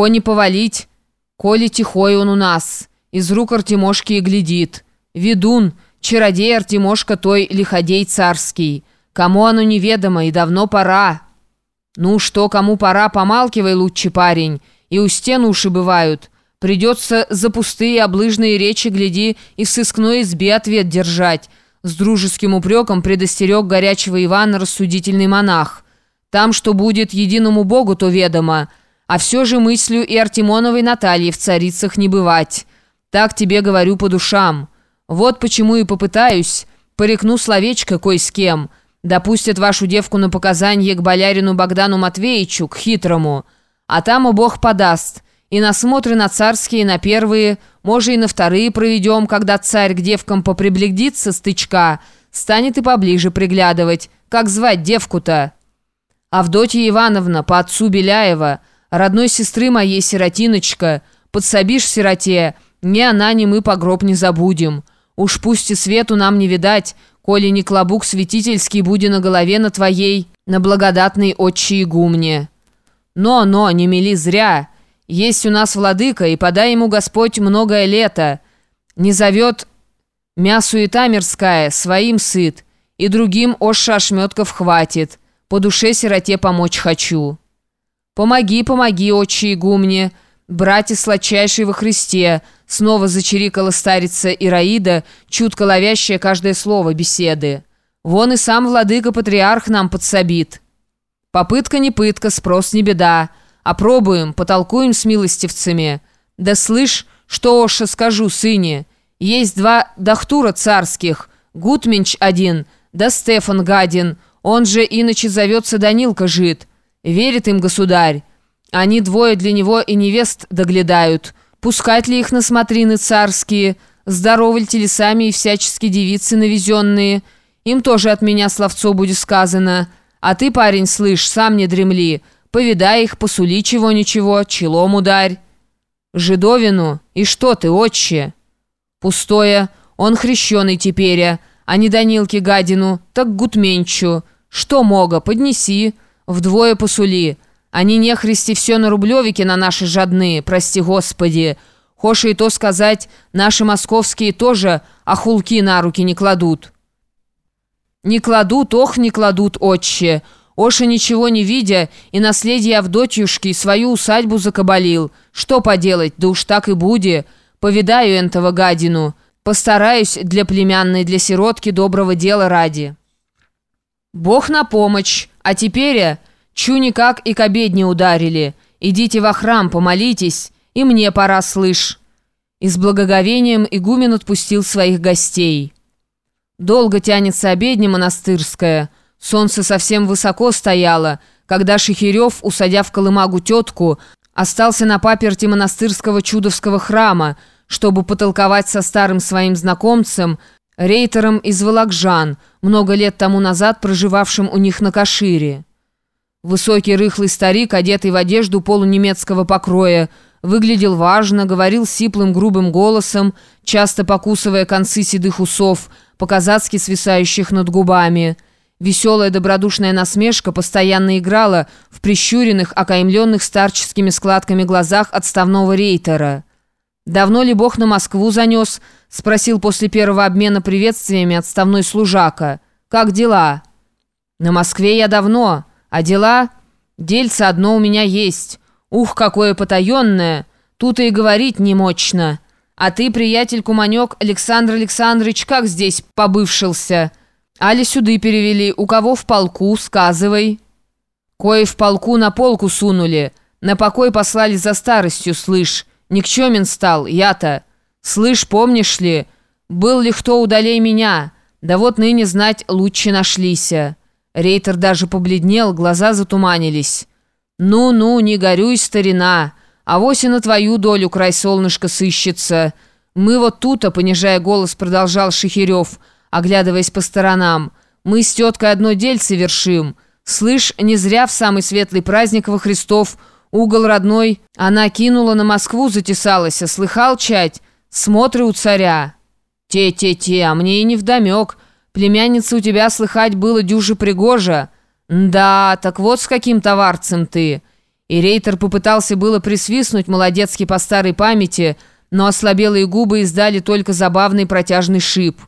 Легко не повалить, коли тихой он у нас, из рук Артемошки и глядит. Ведун, чародей Артемошка той лиходей царский. Кому оно неведомо и давно пора. Ну что, кому пора, помалкивай, лучший парень, и у стен уши бывают. Придется за пустые облыжные речи, гляди, и в сыскной избе ответ держать. С дружеским упреком предостерег горячего Ивана рассудительный монах. Там, что будет единому Богу, то ведомо, а все же мыслю и Артемоновой Натальи в царицах не бывать. Так тебе говорю по душам. Вот почему и попытаюсь, порекну словечко кой с кем. Допустят вашу девку на показание к болярину Богдану Матвеевичу, к хитрому. А там и Бог подаст. И на смотры на царские, на первые, может и на вторые проведем, когда царь к девкам поприблегдится стычка, станет и поближе приглядывать. Как звать девку-то?» Авдотья Ивановна, по отцу Беляева, родной сестры моей сиротиночка, подсобишь сироте, ни она, ни мы по гроб не забудем. Уж пусть и свету нам не видать, коли не клобук святительский будет на голове на твоей, на благодатной отче игумне. Но-но, не мели зря, есть у нас владыка, и подай ему Господь многое лето. Не зовет мясуета мирская, своим сыт, и другим ошша ошметков хватит». По душе сироте помочь хочу. Помоги, помоги, отче игумне, братья сладчайшие во Христе, снова зачирикала старица Ираида, чутко ловящая каждое слово беседы. Вон и сам владыка-патриарх нам подсобит. Попытка не пытка, спрос не беда. Опробуем, потолкуем с милостивцами. Да слышь, что Оша скажу, сыне. Есть два дохтура царских, Гутменч один, да Стефан Гадин — он же иначе зовется Данилка Жид. Верит им государь. Они двое для него и невест доглядают. Пускать ли их на смотрины царские? Здоровы ли телесами и всячески девицы навезенные? Им тоже от меня словцо будет сказано. А ты, парень, слышь, сам не дремли. Повидай их, посули чего-ничего, челом ударь. Жидовину? И что ты, отче? Пустое. Он хрещеный теперь, а не Данилке гадину, так Гутменчу. Что мога, поднеси, вдвое посули. Они нехристи все на рублевике на наши жадные, прости господи. Хоша и то сказать, наши московские тоже охулки на руки не кладут. Не кладут, ох, не кладут, отче. Оша ничего не видя, и наследие Авдотьюшки свою усадьбу закабалил. Что поделать, да уж так и буди. Повидаю этого гадину». Постараюсь для племянной, для сиротки доброго дела ради. Бог на помощь. А теперь, э, чу никак и к обедне ударили. Идите во храм, помолитесь, и мне пора, слышь. И с благоговением игумен отпустил своих гостей. Долго тянется обедня монастырская. Солнце совсем высоко стояло, когда Шехирев, усадя в колымагу тетку, остался на паперти монастырского чудовского храма, чтобы потолковать со старым своим знакомцем, рейтером из Волокжан, много лет тому назад проживавшим у них на Кашире. Высокий рыхлый старик, одетый в одежду полунемецкого покроя, выглядел важно, говорил сиплым грубым голосом, часто покусывая концы седых усов, по-казацки свисающих над губами. Веселая добродушная насмешка постоянно играла в прищуренных, окаймленных старческими складками глазах отставного рейтера. «Давно ли Бог на Москву занес?» — спросил после первого обмена приветствиями отставной служака. «Как дела?» «На Москве я давно, а дела...» «Дельце одно у меня есть. Ух, какое потаенное! Тут и говорить не мощно. А ты, приятель Куманек, Александр Александрович, как здесь побывшился?» «Али сюды перевели. У кого в полку? Сказывай». «Кое в полку на полку сунули. На покой послали за старостью, слышь. Никчемен стал, я-то. Слышь, помнишь ли, был ли кто удалей меня? Да вот ныне знать лучше нашлися. Рейтер даже побледнел, глаза затуманились. «Ну-ну, не горюй, старина, а вось и на твою долю край солнышка сыщется. Мы вот тут-то, понижая голос, продолжал Шехирев, оглядываясь по сторонам, мы с теткой одно дельце вершим. Слышь, не зря в самый светлый праздник во Христов – Угол родной она кинула на Москву, затесалась, а слыхал чать? Смотры у царя. Те-те-те, а мне и не вдомек. Племянница у тебя слыхать было дюже пригожа. Да, так вот с каким товарцем ты. И Рейтер попытался было присвистнуть молодецки по старой памяти, но ослабелые губы издали только забавный протяжный шип.